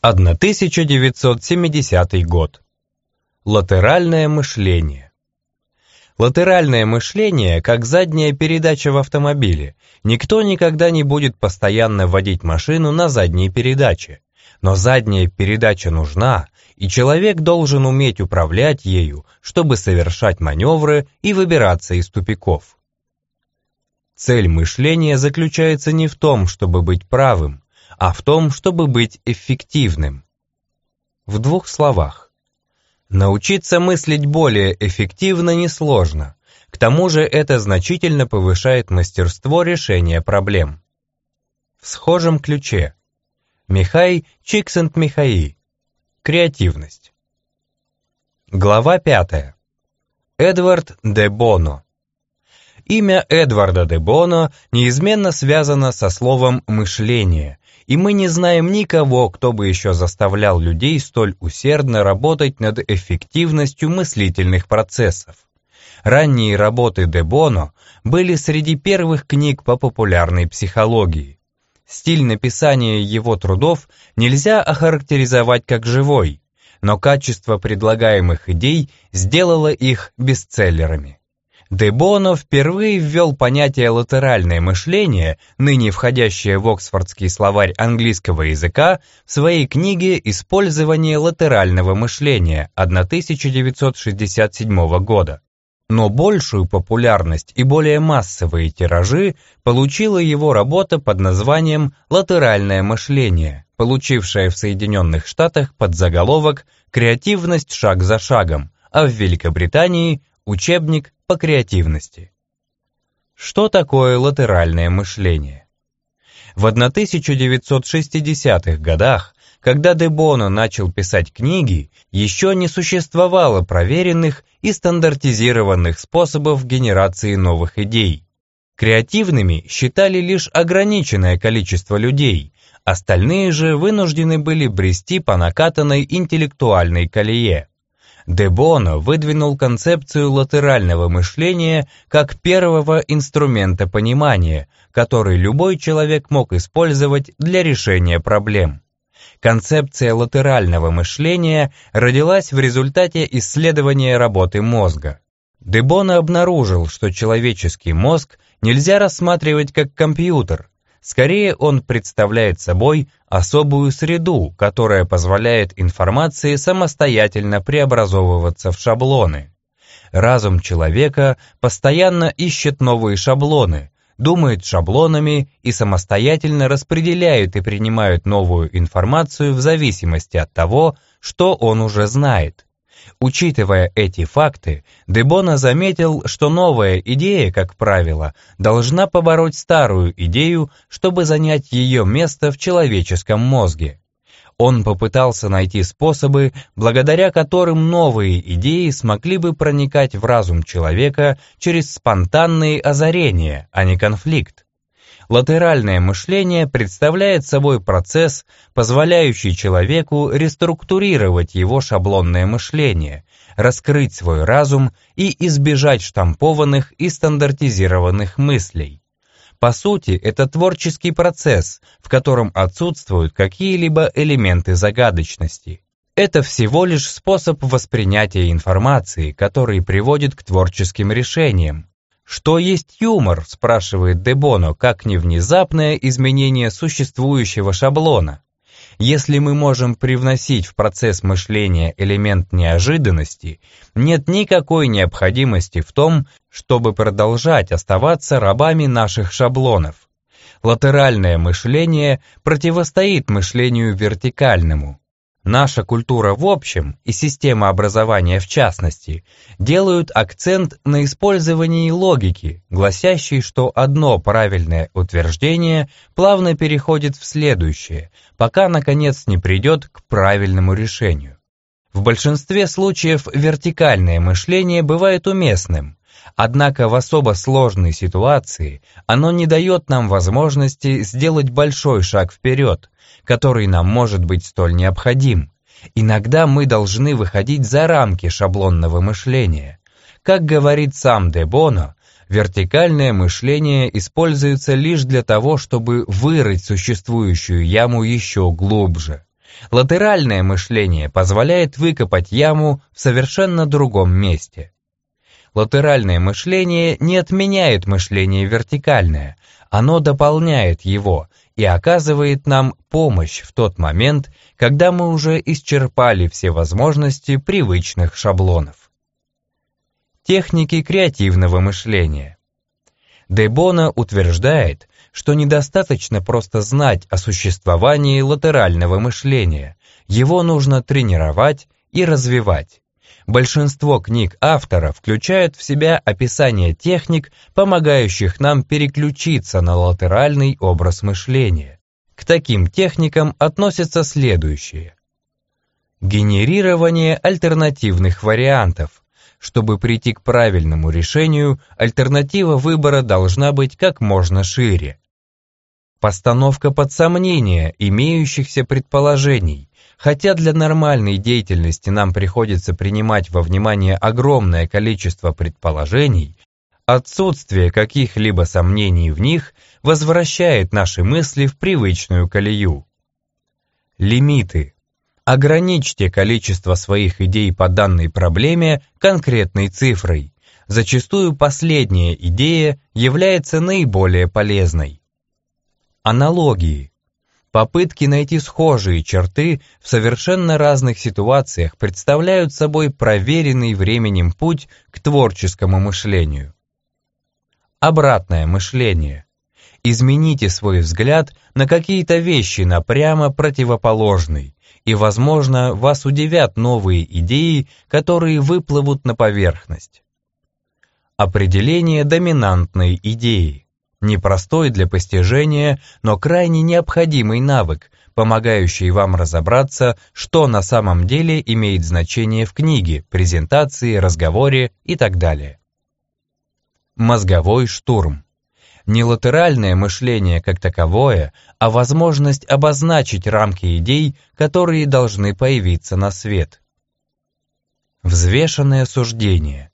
1970 год. Латеральное мышление. Латеральное мышление, как задняя передача в автомобиле. Никто никогда не будет постоянно водить машину на задней передаче. Но задняя передача нужна, и человек должен уметь управлять ею, чтобы совершать маневры и выбираться из тупиков. Цель мышления заключается не в том, чтобы быть правым, а в том, чтобы быть эффективным. В двух словах. Научиться мыслить более эффективно несложно. К тому же это значительно повышает мастерство решения проблем. В схожем ключе. Михай Чиксент-Михаи. Креативность. Глава 5. Эдвард де Боно. Имя Эдварда де Боно неизменно связано со словом «мышление», и мы не знаем никого, кто бы еще заставлял людей столь усердно работать над эффективностью мыслительных процессов. Ранние работы де Боно были среди первых книг по популярной психологии. Стиль написания его трудов нельзя охарактеризовать как живой, но качество предлагаемых идей сделало их бестселлерами. Де Боно впервые ввел понятие латеральное мышление, ныне входящее в Оксфордский словарь английского языка, в своей книге «Использование латерального мышления» 1967 года. Но большую популярность и более массовые тиражи получила его работа под названием «Латеральное мышление», получившая в Соединенных Штатах под заголовок «Креативность шаг за шагом», а в Великобритании Учебник по креативности. Что такое латеральное мышление? В 1960-х годах, когда де Боно начал писать книги, еще не существовало проверенных и стандартизированных способов генерации новых идей. Креативными считали лишь ограниченное количество людей, остальные же вынуждены были брести по накатанной интеллектуальной колее. Де Боно выдвинул концепцию латерального мышления как первого инструмента понимания, который любой человек мог использовать для решения проблем. Концепция латерального мышления родилась в результате исследования работы мозга. Де Боно обнаружил, что человеческий мозг нельзя рассматривать как компьютер, Скорее он представляет собой особую среду, которая позволяет информации самостоятельно преобразовываться в шаблоны. Разум человека постоянно ищет новые шаблоны, думает шаблонами и самостоятельно распределяет и принимает новую информацию в зависимости от того, что он уже знает. Учитывая эти факты, Дебона заметил, что новая идея, как правило, должна побороть старую идею, чтобы занять ее место в человеческом мозге. Он попытался найти способы, благодаря которым новые идеи смогли бы проникать в разум человека через спонтанные озарения, а не конфликт. Латеральное мышление представляет собой процесс, позволяющий человеку реструктурировать его шаблонное мышление, раскрыть свой разум и избежать штампованных и стандартизированных мыслей. По сути, это творческий процесс, в котором отсутствуют какие-либо элементы загадочности. Это всего лишь способ воспринятия информации, который приводит к творческим решениям, «Что есть юмор?» – спрашивает Дебоно, как не внезапное изменение существующего шаблона. Если мы можем привносить в процесс мышления элемент неожиданности, нет никакой необходимости в том, чтобы продолжать оставаться рабами наших шаблонов. Латеральное мышление противостоит мышлению вертикальному. Наша культура в общем и система образования в частности делают акцент на использовании логики, гласящей, что одно правильное утверждение плавно переходит в следующее, пока наконец не придет к правильному решению. В большинстве случаев вертикальное мышление бывает уместным, Однако в особо сложной ситуации оно не дает нам возможности сделать большой шаг вперед, который нам может быть столь необходим. Иногда мы должны выходить за рамки шаблонного мышления. Как говорит сам Де Боно, вертикальное мышление используется лишь для того, чтобы вырыть существующую яму еще глубже. Латеральное мышление позволяет выкопать яму в совершенно другом месте. Латеральное мышление не отменяет мышление вертикальное, оно дополняет его и оказывает нам помощь в тот момент, когда мы уже исчерпали все возможности привычных шаблонов. Техники креативного мышления. Дебона утверждает, что недостаточно просто знать о существовании латерального мышления, его нужно тренировать и развивать. Большинство книг автора включают в себя описание техник, помогающих нам переключиться на латеральный образ мышления. К таким техникам относятся следующие. Генерирование альтернативных вариантов. Чтобы прийти к правильному решению, альтернатива выбора должна быть как можно шире. Постановка под сомнение имеющихся предположений. Хотя для нормальной деятельности нам приходится принимать во внимание огромное количество предположений, отсутствие каких-либо сомнений в них возвращает наши мысли в привычную колею. Лимиты. Ограничьте количество своих идей по данной проблеме конкретной цифрой. Зачастую последняя идея является наиболее полезной. Аналогии. Попытки найти схожие черты в совершенно разных ситуациях представляют собой проверенный временем путь к творческому мышлению. Обратное мышление. Измените свой взгляд на какие-то вещи на противоположный, и, возможно, вас удивят новые идеи, которые выплывут на поверхность. Определение доминантной идеи. Непростой для постижения, но крайне необходимый навык, помогающий вам разобраться, что на самом деле имеет значение в книге, презентации, разговоре и так далее. Мозговой штурм. Не латеральное мышление как таковое, а возможность обозначить рамки идей, которые должны появиться на свет. Взвешенное суждение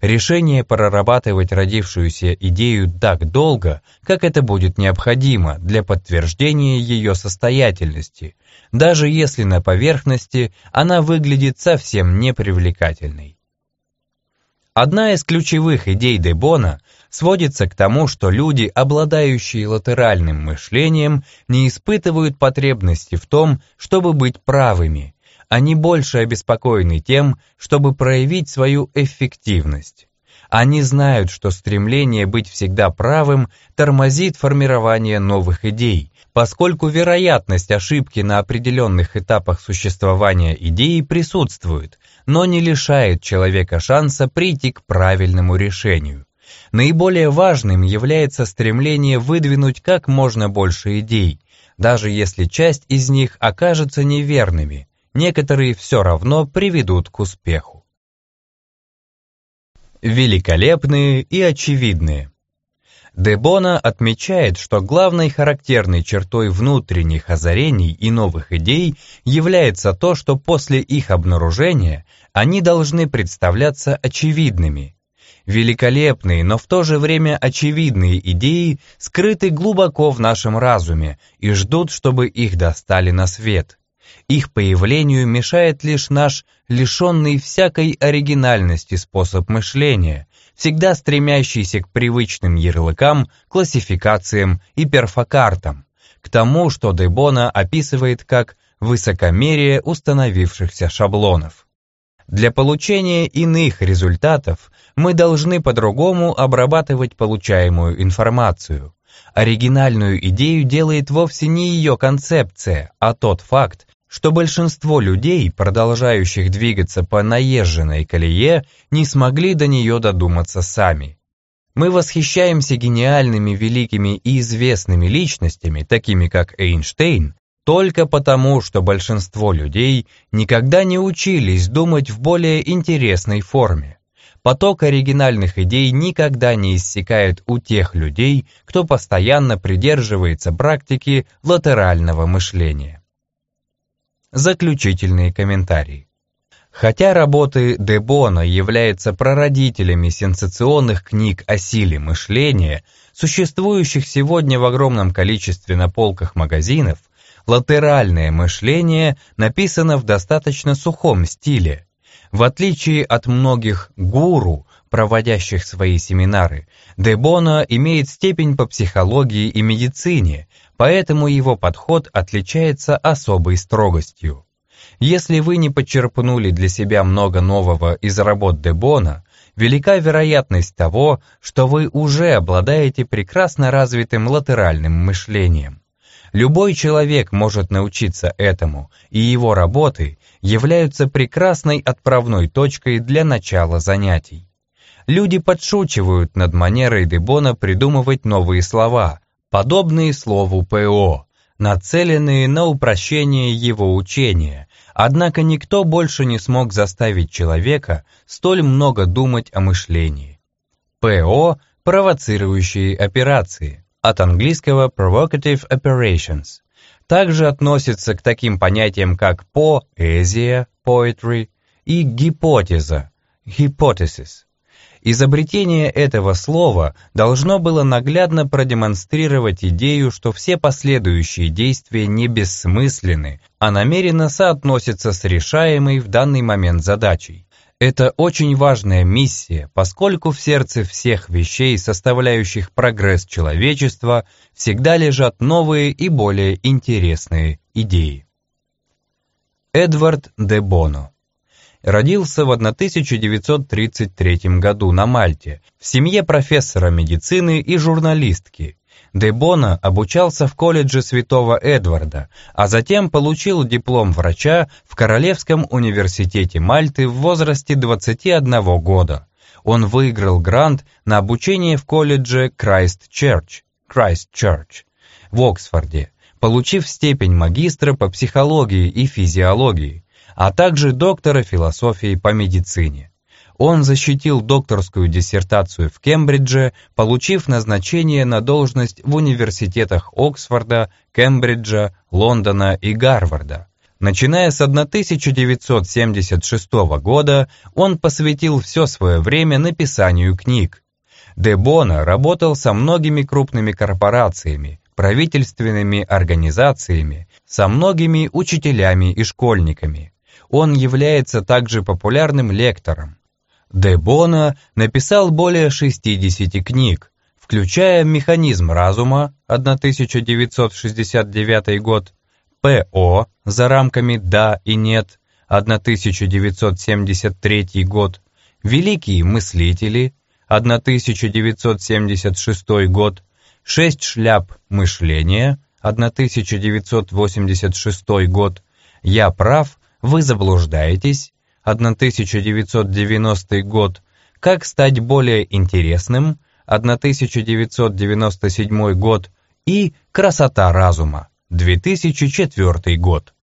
решение прорабатывать родившуюся идею так долго, как это будет необходимо для подтверждения ее состоятельности, даже если на поверхности она выглядит совсем непривлекательной. Одна из ключевых идей Дебона сводится к тому, что люди, обладающие латеральным мышлением, не испытывают потребности в том, чтобы быть правыми, они больше обеспокоены тем, чтобы проявить свою эффективность. Они знают, что стремление быть всегда правым тормозит формирование новых идей, поскольку вероятность ошибки на определенных этапах существования идеи присутствует, но не лишает человека шанса прийти к правильному решению. Наиболее важным является стремление выдвинуть как можно больше идей, даже если часть из них окажется неверными, некоторые все равно приведут к успеху. Великолепные и очевидные. Дебона отмечает, что главной характерной чертой внутренних озарений и новых идей является то, что после их обнаружения они должны представляться очевидными. Великолепные, но в то же время очевидные идеи скрыты глубоко в нашем разуме и ждут, чтобы их достали на свет. Их появлению мешает лишь наш лишенный всякой оригинальности способ мышления, всегда стремящийся к привычным ярлыкам, классификациям и перфокартам, к тому, что Дебона описывает как высокомерие установившихся шаблонов. Для получения иных результатов мы должны по-другому обрабатывать получаемую информацию. Оригинальную идею делает вовсе не ее концепция, а тот факт, что большинство людей, продолжающих двигаться по наезженной колее, не смогли до нее додуматься сами. Мы восхищаемся гениальными, великими и известными личностями, такими как Эйнштейн, только потому, что большинство людей никогда не учились думать в более интересной форме. Поток оригинальных идей никогда не иссякает у тех людей, кто постоянно придерживается практики латерального мышления. Заключительные комментарии. Хотя работы Дебона являются прародителями сенсационных книг о силе мышления, существующих сегодня в огромном количестве на полках магазинов, Латеральное мышление написано в достаточно сухом стиле. В отличие от многих гуру, проводящих свои семинары, Дебона имеет степень по психологии и медицине, поэтому его подход отличается особой строгостью. Если вы не подчерпнули для себя много нового из работ Дебона, велика вероятность того, что вы уже обладаете прекрасно развитым латеральным мышлением. Любой человек может научиться этому, и его работы являются прекрасной отправной точкой для начала занятий. Люди подшучивают над манерой Дебона придумывать новые слова, подобные слову ПО, нацеленные на упрощение его учения, однако никто больше не смог заставить человека столь много думать о мышлении. ПО – провоцирующие операции от английского provocative operations. Также относится к таким понятиям, как поэзия, poetry, и гипотеза, hypothesis. Изобретение этого слова должно было наглядно продемонстрировать идею, что все последующие действия не бессмысленны, а намеренно соотносятся с решаемой в данный момент задачей. Это очень важная миссия, поскольку в сердце всех вещей, составляющих прогресс человечества, всегда лежат новые и более интересные идеи. Эдвард де Боно родился в 1933 году на Мальте в семье профессора медицины и журналистки, Де Бона обучался в колледже Святого Эдварда, а затем получил диплом врача в Королевском университете Мальты в возрасте 21 года. Он выиграл грант на обучение в колледже Christ Church, Christ Church в Оксфорде, получив степень магистра по психологии и физиологии, а также доктора философии по медицине. Он защитил докторскую диссертацию в Кембридже, получив назначение на должность в университетах Оксфорда, Кембриджа, Лондона и Гарварда. Начиная с 1976 года, он посвятил все свое время написанию книг. Де Бона работал со многими крупными корпорациями, правительственными организациями, со многими учителями и школьниками. Он является также популярным лектором. Де Бона написал более 60 книг, включая «Механизм разума» 1969 год, «ПО» за рамками «Да» и «Нет» 1973 год, «Великие мыслители» 1976 год, «Шесть шляп мышления» 1986 год, «Я прав, вы заблуждаетесь» 1990 год, «Как стать более интересным» 1997 год и «Красота разума» 2004 год.